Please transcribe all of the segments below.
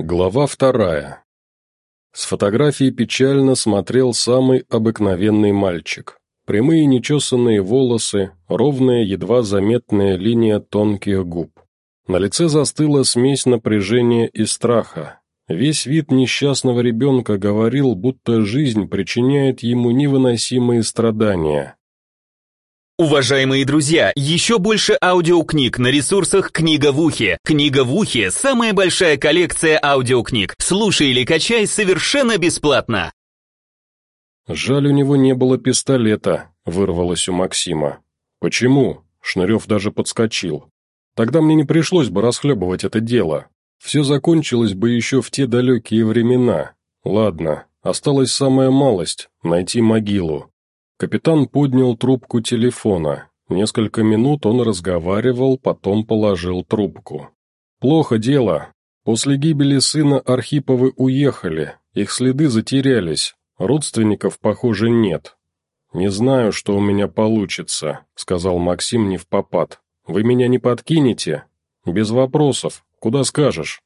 Глава вторая. С фотографии печально смотрел самый обыкновенный мальчик. Прямые нечесанные волосы, ровная, едва заметная линия тонких губ. На лице застыла смесь напряжения и страха. Весь вид несчастного ребенка говорил, будто жизнь причиняет ему невыносимые страдания. Уважаемые друзья, еще больше аудиокниг на ресурсах «Книга в ухе». «Книга в ухе» — самая большая коллекция аудиокниг. Слушай или качай совершенно бесплатно. «Жаль, у него не было пистолета», — вырвалось у Максима. «Почему?» — Шнырев даже подскочил. «Тогда мне не пришлось бы расхлебывать это дело. Все закончилось бы еще в те далекие времена. Ладно, осталась самая малость — найти могилу. Капитан поднял трубку телефона. Несколько минут он разговаривал, потом положил трубку. «Плохо дело. После гибели сына Архиповы уехали, их следы затерялись, родственников, похоже, нет. Не знаю, что у меня получится», — сказал Максим не в попад. «Вы меня не подкинете?» «Без вопросов. Куда скажешь?»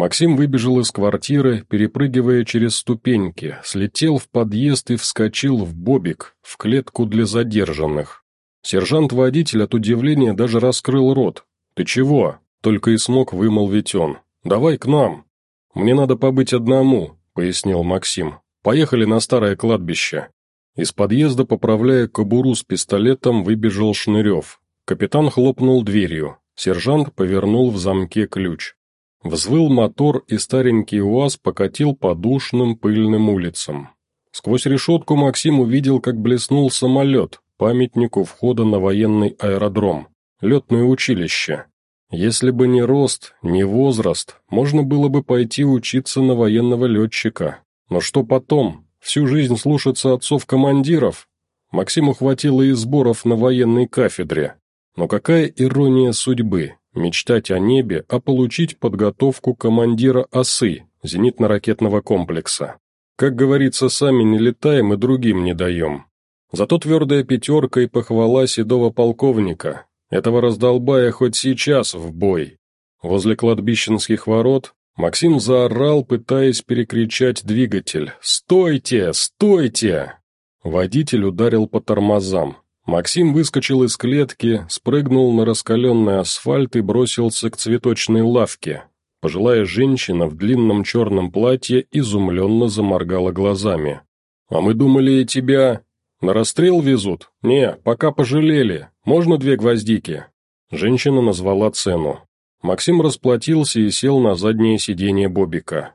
Максим выбежал из квартиры, перепрыгивая через ступеньки, слетел в подъезд и вскочил в бобик, в клетку для задержанных. Сержант-водитель от удивления даже раскрыл рот. «Ты чего?» — только и смог вымолвить он. «Давай к нам». «Мне надо побыть одному», — пояснил Максим. «Поехали на старое кладбище». Из подъезда, поправляя кобуру с пистолетом, выбежал Шнырев. Капитан хлопнул дверью. Сержант повернул в замке ключ. Взвыл мотор, и старенький УАЗ покатил по душным пыльным улицам. Сквозь решетку Максим увидел, как блеснул самолет, памятнику входа на военный аэродром, летное училище. Если бы не рост, не возраст, можно было бы пойти учиться на военного летчика. Но что потом? Всю жизнь слушаться отцов-командиров? Максиму хватило и сборов на военной кафедре. Но какая ирония судьбы, Мечтать о небе, а получить подготовку командира ОСы, зенитно-ракетного комплекса. Как говорится, сами не летаем и другим не даем. Зато твердая пятерка и похвала седого полковника. Этого раздолбая хоть сейчас в бой. Возле кладбищенских ворот Максим заорал, пытаясь перекричать двигатель. «Стойте! Стойте!» Водитель ударил по тормозам. Максим выскочил из клетки, спрыгнул на раскаленный асфальт и бросился к цветочной лавке. Пожилая женщина в длинном черном платье изумленно заморгала глазами. «А мы думали, тебя на расстрел везут? Не, пока пожалели. Можно две гвоздики?» Женщина назвала цену. Максим расплатился и сел на заднее сиденье Бобика.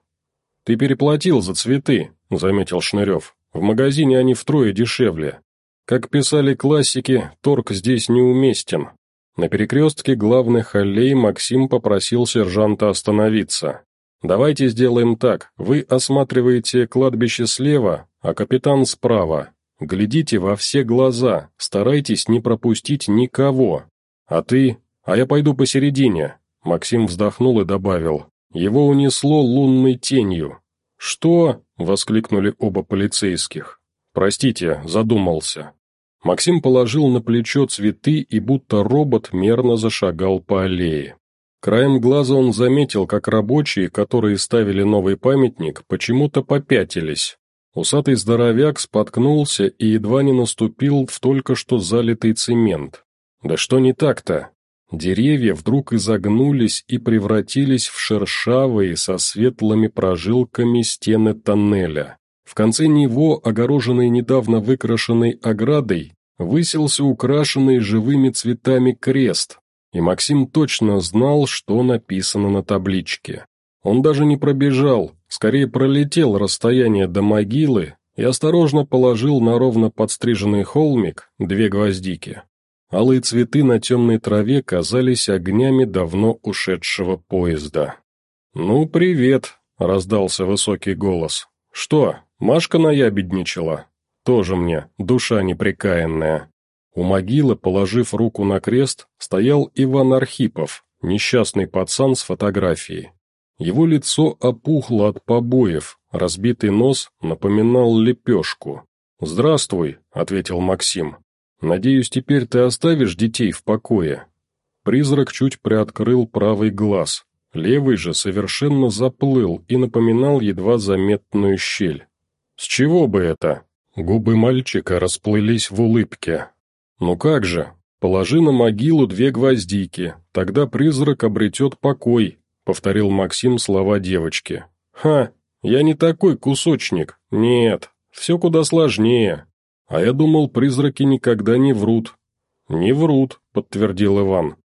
«Ты переплатил за цветы», — заметил Шнырев. «В магазине они втрое дешевле. Как писали классики, торг здесь неуместен. На перекрестке главных аллей Максим попросил сержанта остановиться. «Давайте сделаем так, вы осматриваете кладбище слева, а капитан справа. Глядите во все глаза, старайтесь не пропустить никого. А ты? А я пойду посередине». Максим вздохнул и добавил. «Его унесло лунной тенью». «Что?» — воскликнули оба полицейских. «Простите, задумался». Максим положил на плечо цветы и будто робот мерно зашагал по аллее. Краем глаза он заметил, как рабочие, которые ставили новый памятник, почему-то попятились. Усатый здоровяк споткнулся и едва не наступил в только что залитый цемент. Да что не так-то? Деревья вдруг изогнулись и превратились в шершавые со светлыми прожилками стены тоннеля. В конце него, огороженный недавно выкрашенной оградой, высился украшенный живыми цветами крест, и Максим точно знал, что написано на табличке. Он даже не пробежал, скорее пролетел расстояние до могилы и осторожно положил на ровно подстриженный холмик две гвоздики. Алые цветы на темной траве казались огнями давно ушедшего поезда. «Ну, привет», — раздался высокий голос. «Что, Машка наябедничала? Тоже мне, душа непрекаянная». У могилы, положив руку на крест, стоял Иван Архипов, несчастный пацан с фотографией. Его лицо опухло от побоев, разбитый нос напоминал лепешку. «Здравствуй», — ответил Максим. «Надеюсь, теперь ты оставишь детей в покое?» Призрак чуть приоткрыл правый глаз. Левый же совершенно заплыл и напоминал едва заметную щель. С чего бы это? Губы мальчика расплылись в улыбке. «Ну как же? Положи на могилу две гвоздики, тогда призрак обретет покой», — повторил Максим слова девочки. «Ха, я не такой кусочник. Нет, все куда сложнее. А я думал, призраки никогда не врут». «Не врут», — подтвердил Иван.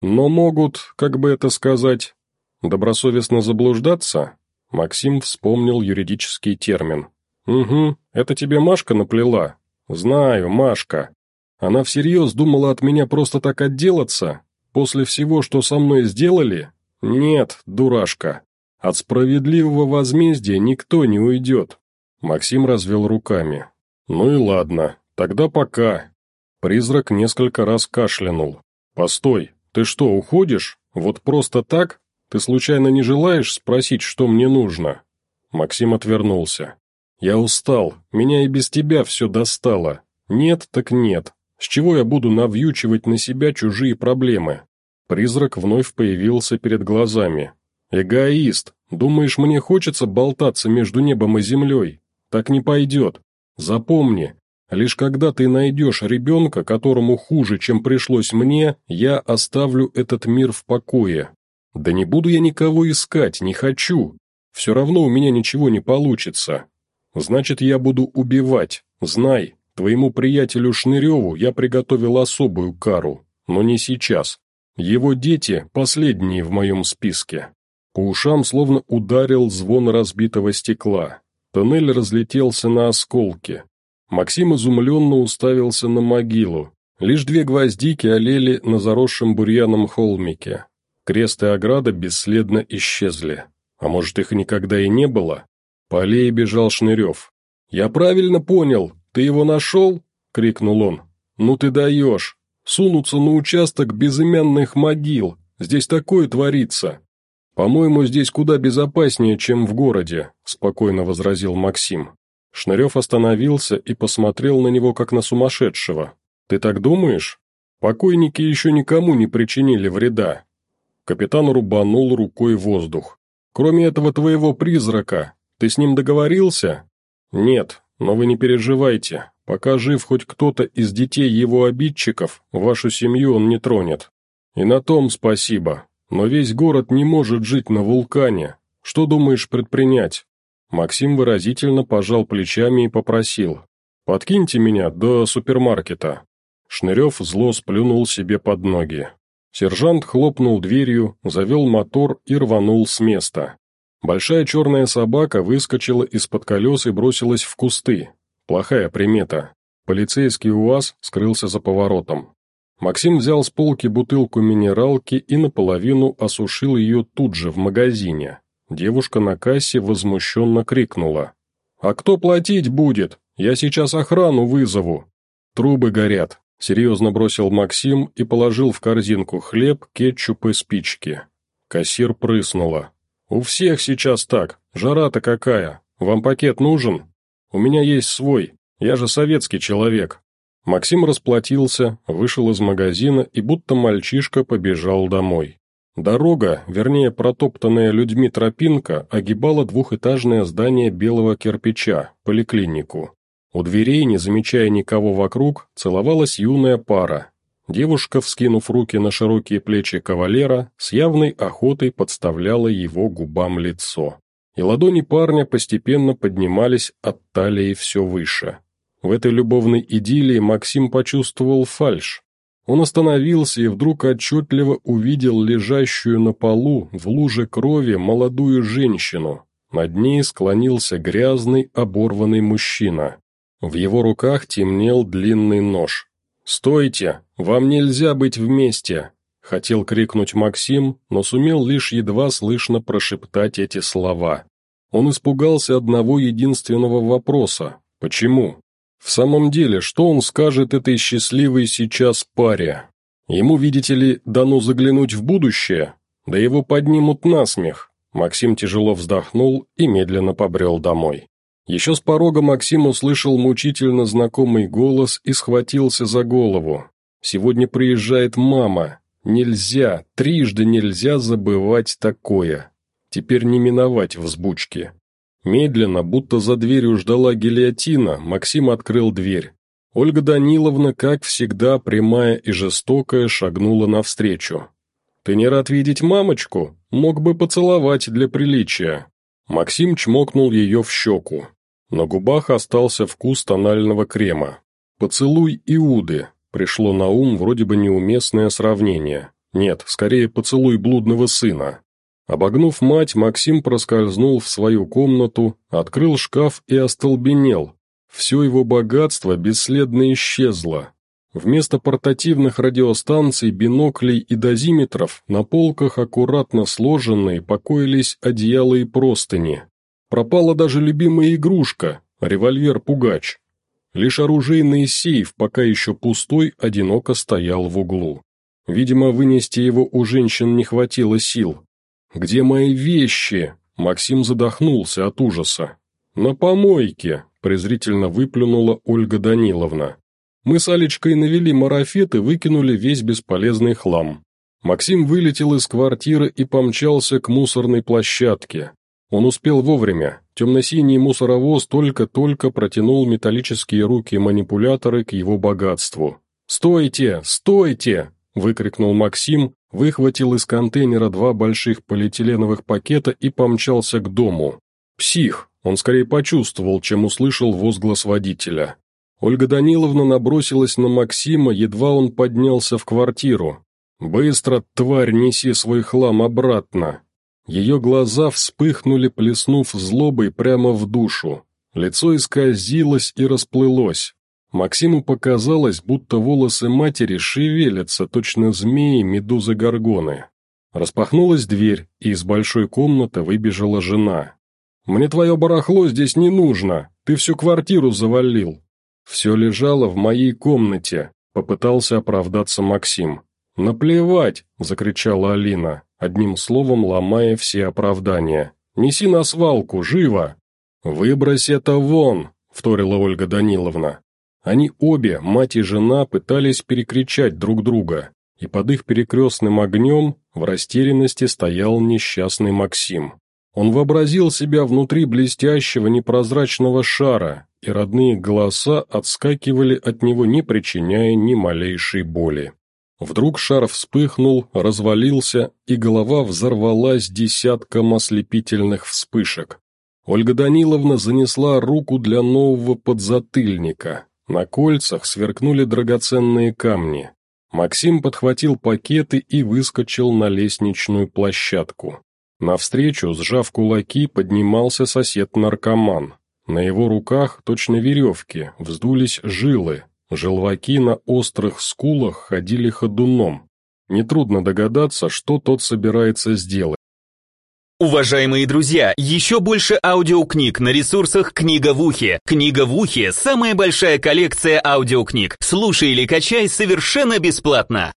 «Но могут, как бы это сказать, добросовестно заблуждаться?» Максим вспомнил юридический термин. «Угу, это тебе Машка наплела?» «Знаю, Машка. Она всерьез думала от меня просто так отделаться? После всего, что со мной сделали? Нет, дурашка. От справедливого возмездия никто не уйдет». Максим развел руками. «Ну и ладно, тогда пока». Призрак несколько раз кашлянул. «Постой, ты что, уходишь? Вот просто так? Ты случайно не желаешь спросить, что мне нужно?» Максим отвернулся. «Я устал, меня и без тебя все достало. Нет, так нет. С чего я буду навьючивать на себя чужие проблемы?» Призрак вновь появился перед глазами. «Эгоист! Думаешь, мне хочется болтаться между небом и землей? Так не пойдет. Запомни, лишь когда ты найдешь ребенка, которому хуже, чем пришлось мне, я оставлю этот мир в покое. Да не буду я никого искать, не хочу. Все равно у меня ничего не получится. Значит, я буду убивать. Знай, твоему приятелю Шныреву я приготовил особую кару, но не сейчас. Его дети последние в моем списке». По ушам словно ударил звон разбитого стекла. Тоннель разлетелся на осколки. Максим изумленно уставился на могилу. Лишь две гвоздики олели на заросшем бурьяном холмике. Крест и ограда бесследно исчезли. А может, их никогда и не было? По бежал Шнырев. «Я правильно понял, ты его нашел?» — крикнул он. «Ну ты даешь! Сунуться на участок безымянных могил! Здесь такое творится!» «По-моему, здесь куда безопаснее, чем в городе», — спокойно возразил Максим. Шнырев остановился и посмотрел на него, как на сумасшедшего. «Ты так думаешь? Покойники еще никому не причинили вреда». Капитан рубанул рукой воздух. «Кроме этого твоего призрака, ты с ним договорился?» «Нет, но вы не переживайте. Пока жив хоть кто-то из детей его обидчиков, вашу семью он не тронет. И на том спасибо. Но весь город не может жить на вулкане. Что думаешь предпринять?» Максим выразительно пожал плечами и попросил. «Подкиньте меня до супермаркета». Шнырев зло сплюнул себе под ноги. Сержант хлопнул дверью, завел мотор и рванул с места. Большая черная собака выскочила из-под колес и бросилась в кусты. Плохая примета. Полицейский УАЗ скрылся за поворотом. Максим взял с полки бутылку минералки и наполовину осушил ее тут же, в магазине. Девушка на кассе возмущенно крикнула. «А кто платить будет? Я сейчас охрану вызову!» «Трубы горят», — серьезно бросил Максим и положил в корзинку хлеб, кетчуп и спички. Кассир прыснула. «У всех сейчас так. Жара-то какая. Вам пакет нужен? У меня есть свой. Я же советский человек». Максим расплатился, вышел из магазина и будто мальчишка побежал домой. Дорога, вернее протоптанная людьми тропинка, огибала двухэтажное здание белого кирпича, поликлинику. У дверей, не замечая никого вокруг, целовалась юная пара, Девушка, вскинув руки на широкие плечи кавалера, с явной охотой подставляла его губам лицо. И ладони парня постепенно поднимались от талии все выше. В этой любовной идиллии Максим почувствовал фальшь. Он остановился и вдруг отчетливо увидел лежащую на полу в луже крови молодую женщину. Над ней склонился грязный, оборванный мужчина. В его руках темнел длинный нож. «Стойте! Вам нельзя быть вместе!» Хотел крикнуть Максим, но сумел лишь едва слышно прошептать эти слова. Он испугался одного единственного вопроса «Почему?». В самом деле, что он скажет этой счастливой сейчас паре? Ему, видите ли, дано заглянуть в будущее? Да его поднимут на смех. Максим тяжело вздохнул и медленно побрел домой. Еще с порога Максим услышал мучительно знакомый голос и схватился за голову. «Сегодня приезжает мама. Нельзя, трижды нельзя забывать такое. Теперь не миновать взбучки. Медленно, будто за дверью ждала гильотина, Максим открыл дверь. Ольга Даниловна, как всегда, прямая и жестокая, шагнула навстречу. «Ты не рад видеть мамочку? Мог бы поцеловать для приличия». Максим чмокнул ее в щеку. На губах остался вкус тонального крема. «Поцелуй Иуды», пришло на ум вроде бы неуместное сравнение. Нет, скорее поцелуй блудного сына. Обогнув мать, Максим проскользнул в свою комнату, открыл шкаф и остолбенел. Все его богатство бесследно исчезло. Вместо портативных радиостанций, биноклей и дозиметров на полках аккуратно сложенные покоились одеяла и простыни. Пропала даже любимая игрушка – револьвер-пугач. Лишь оружейный сейф, пока еще пустой, одиноко стоял в углу. Видимо, вынести его у женщин не хватило сил. «Где мои вещи?» Максим задохнулся от ужаса. «На помойке», – презрительно выплюнула Ольга Даниловна. Мы с Алечкой навели марафет и выкинули весь бесполезный хлам. Максим вылетел из квартиры и помчался к мусорной площадке. Он успел вовремя. Темно-синий мусоровоз только-только протянул металлические руки манипуляторы к его богатству. «Стойте! Стойте!» – выкрикнул Максим, выхватил из контейнера два больших полиэтиленовых пакета и помчался к дому. «Псих!» – он скорее почувствовал, чем услышал возглас водителя. Ольга Даниловна набросилась на Максима, едва он поднялся в квартиру. «Быстро, тварь, неси свой хлам обратно!» Ее глаза вспыхнули, плеснув злобой прямо в душу. Лицо исказилось и расплылось. Максиму показалось, будто волосы матери шевелятся, точно змеи медузы-горгоны. Распахнулась дверь, и из большой комнаты выбежала жена. «Мне твое барахло здесь не нужно, ты всю квартиру завалил», «Все лежало в моей комнате», — попытался оправдаться Максим. «Наплевать!» — закричала Алина, одним словом ломая все оправдания. «Неси на свалку, живо!» «Выбрось это вон!» — вторила Ольга Даниловна. Они обе, мать и жена, пытались перекричать друг друга, и под их перекрестным огнем в растерянности стоял несчастный Максим. Он вообразил себя внутри блестящего непрозрачного шара, и родные голоса отскакивали от него, не причиняя ни малейшей боли. Вдруг шар вспыхнул, развалился, и голова взорвалась десятком ослепительных вспышек. Ольга Даниловна занесла руку для нового подзатыльника. На кольцах сверкнули драгоценные камни. Максим подхватил пакеты и выскочил на лестничную площадку. Навстречу, сжав кулаки, поднимался сосед-наркоман. На его руках, точно веревки, вздулись жилы, желваки на острых скулах ходили ходуном. Нетрудно догадаться, что тот собирается сделать. Уважаемые друзья, еще больше аудиокниг на ресурсах «Книга в ухе». «Книга в ухе» — самая большая коллекция аудиокниг. Слушай или качай совершенно бесплатно.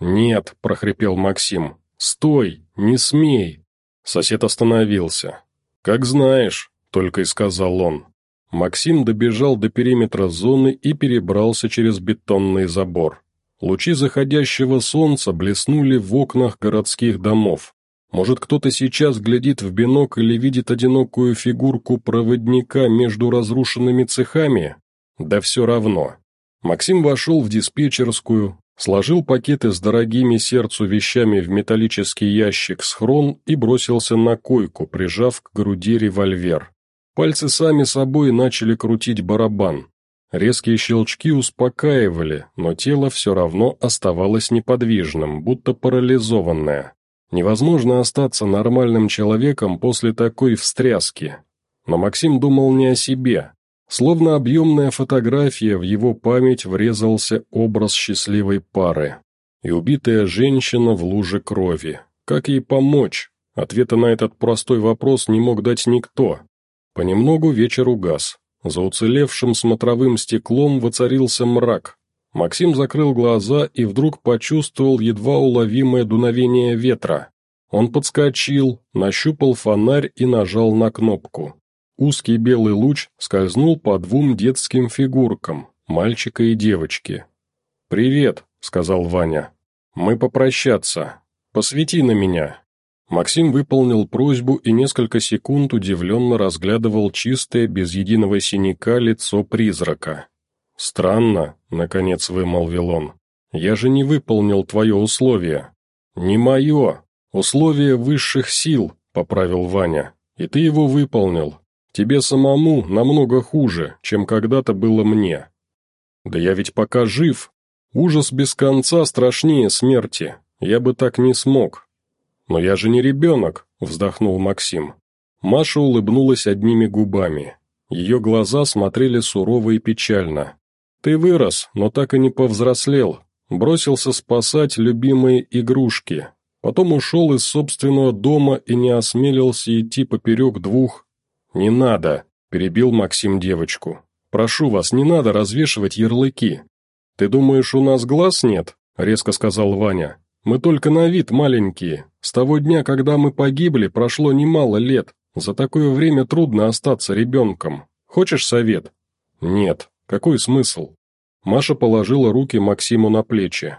«Нет», — прохрипел Максим, — «стой, не смей». Сосед остановился. «Как знаешь», — только и сказал он. Максим добежал до периметра зоны и перебрался через бетонный забор. Лучи заходящего солнца блеснули в окнах городских домов. Может, кто-то сейчас глядит в бинокль или видит одинокую фигурку проводника между разрушенными цехами? Да все равно. Максим вошел в диспетчерскую, сложил пакеты с дорогими сердцу вещами в металлический ящик схрон и бросился на койку, прижав к груди револьвер. Пальцы сами собой начали крутить барабан. Резкие щелчки успокаивали, но тело все равно оставалось неподвижным, будто парализованное. Невозможно остаться нормальным человеком после такой встряски. Но Максим думал не о себе, Словно объемная фотография в его память врезался образ счастливой пары. И убитая женщина в луже крови. Как ей помочь? Ответа на этот простой вопрос не мог дать никто. Понемногу вечер угас. За уцелевшим смотровым стеклом воцарился мрак. Максим закрыл глаза и вдруг почувствовал едва уловимое дуновение ветра. Он подскочил, нащупал фонарь и нажал на кнопку. Узкий белый луч скользнул по двум детским фигуркам, мальчика и девочки. «Привет», —— сказал Ваня. «Мы попрощаться. Посвети на меня». Максим выполнил просьбу и несколько секунд удивленно разглядывал чистое, без единого синяка, лицо призрака. «Странно», — наконец вымолвил он. «Я же не выполнил твое условие». «Не мое. Условие высших сил», — поправил Ваня. «И ты его выполнил. Тебе самому намного хуже, чем когда-то было мне». «Да я ведь пока жив. Ужас без конца страшнее смерти. Я бы так не смог». «Но я же не ребенок», — вздохнул Максим. Маша улыбнулась одними губами. Ее глаза смотрели сурово и печально. «Ты вырос, но так и не повзрослел. Бросился спасать любимые игрушки. Потом ушел из собственного дома и не осмелился идти поперек двух «Не надо», — перебил Максим девочку. «Прошу вас, не надо развешивать ярлыки». «Ты думаешь, у нас глаз нет?» — резко сказал Ваня. «Мы только на вид маленькие. С того дня, когда мы погибли, прошло немало лет. За такое время трудно остаться ребенком. Хочешь совет?» «Нет. Какой смысл?» Маша положила руки Максиму на плечи.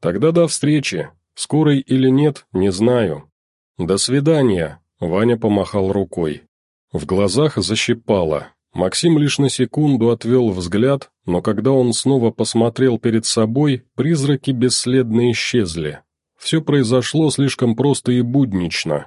«Тогда до встречи. Скорой или нет, не знаю». «До свидания», — Ваня помахал рукой. В глазах защипало. Максим лишь на секунду отвел взгляд, но когда он снова посмотрел перед собой, призраки бесследно исчезли. Все произошло слишком просто и буднично.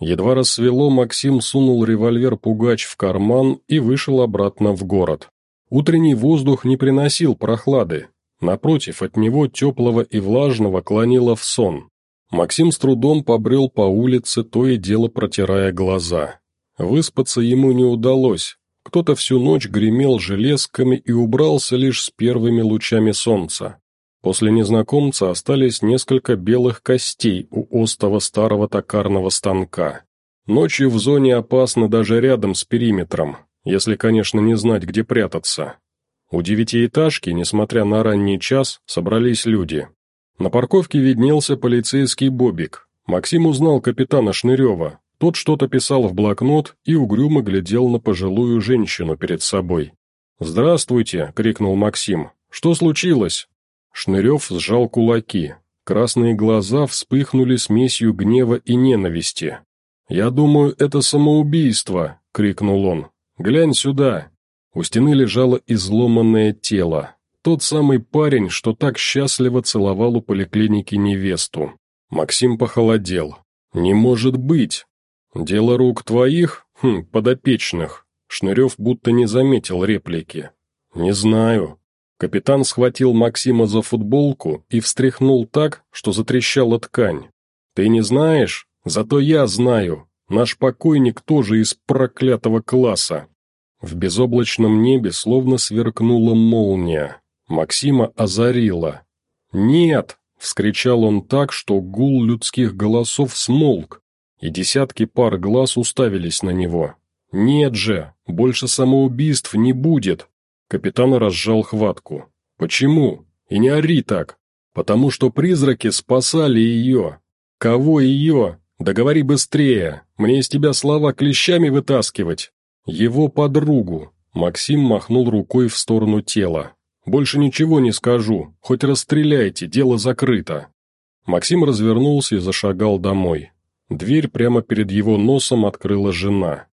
Едва рассвело, Максим сунул револьвер-пугач в карман и вышел обратно в город. Утренний воздух не приносил прохлады. Напротив, от него теплого и влажного клонило в сон. Максим с трудом побрел по улице, то и дело протирая глаза. Выспаться ему не удалось. Кто-то всю ночь гремел железками и убрался лишь с первыми лучами солнца. После незнакомца остались несколько белых костей у остова старого токарного станка. Ночью в зоне опасно даже рядом с периметром, если, конечно, не знать, где прятаться. У девятиэтажки, несмотря на ранний час, собрались люди. На парковке виднелся полицейский Бобик. Максим узнал капитана Шнырева, тот что-то писал в блокнот и угрюмо глядел на пожилую женщину перед собой. «Здравствуйте!» — крикнул Максим. «Что случилось?» Шнырев сжал кулаки. Красные глаза вспыхнули смесью гнева и ненависти. «Я думаю, это самоубийство!» — крикнул он. «Глянь сюда!» У стены лежало изломанное тело. Тот самый парень, что так счастливо целовал у поликлиники невесту. Максим похолодел. «Не может быть! «Дело рук твоих? Хм, подопечных». Шнырев будто не заметил реплики. «Не знаю». Капитан схватил Максима за футболку и встряхнул так, что затрещала ткань. «Ты не знаешь? Зато я знаю. Наш покойник тоже из проклятого класса». В безоблачном небе словно сверкнула молния. Максима озарила. «Нет!» — вскричал он так, что гул людских голосов смолк, и десятки пар глаз уставились на него. «Нет же, больше самоубийств не будет!» Капитан разжал хватку. «Почему? И не ори так! Потому что призраки спасали ее! Кого ее? Да говори быстрее! Мне из тебя слова клещами вытаскивать!» «Его подругу!» Максим махнул рукой в сторону тела. «Больше ничего не скажу, хоть расстреляйте, дело закрыто». Максим развернулся и зашагал домой. Дверь прямо перед его носом открыла жена.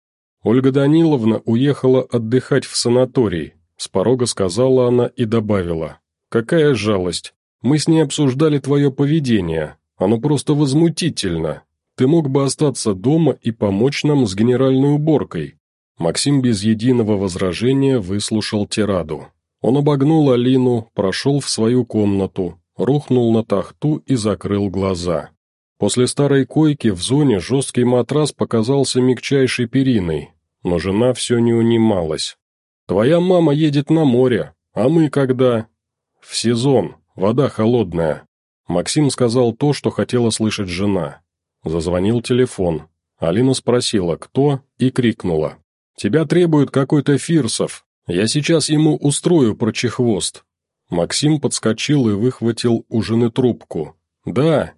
Ольга Даниловна уехала отдыхать в санаторий. С порога сказала она и добавила. «Какая жалость! Мы с ней обсуждали твое поведение. Оно просто возмутительно. Ты мог бы остаться дома и помочь нам с генеральной уборкой». Максим без единого возражения выслушал тираду. Он обогнул Алину, прошел в свою комнату, рухнул на тахту и закрыл глаза. После старой койки в зоне жесткий матрас показался мягчайшей периной, но жена все не унималась. «Твоя мама едет на море, а мы когда?» «В сезон, вода холодная». Максим сказал то, что хотела слышать жена. Зазвонил телефон. Алина спросила, кто, и крикнула. «Тебя требует какой-то Фирсов. Я сейчас ему устрою прочехвост». Максим подскочил и выхватил у жены трубку. «Да,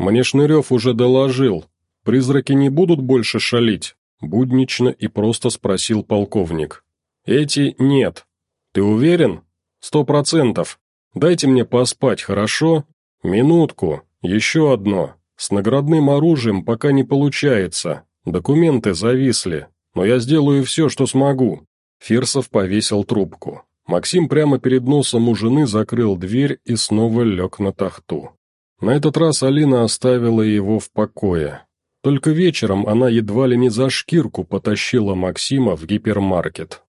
«Мне Шнырев уже доложил. Призраки не будут больше шалить?» Буднично и просто спросил полковник. «Эти нет. Ты уверен?» «Сто процентов. Дайте мне поспать, хорошо? Минутку, еще одно. С наградным оружием пока не получается. Документы зависли, но я сделаю все, что смогу». Фирсов повесил трубку. Максим прямо перед носом у жены закрыл дверь и снова лег на тахту. На этот раз Алина оставила его в покое. Только вечером она едва ли не за шкирку потащила Максима в гипермаркет.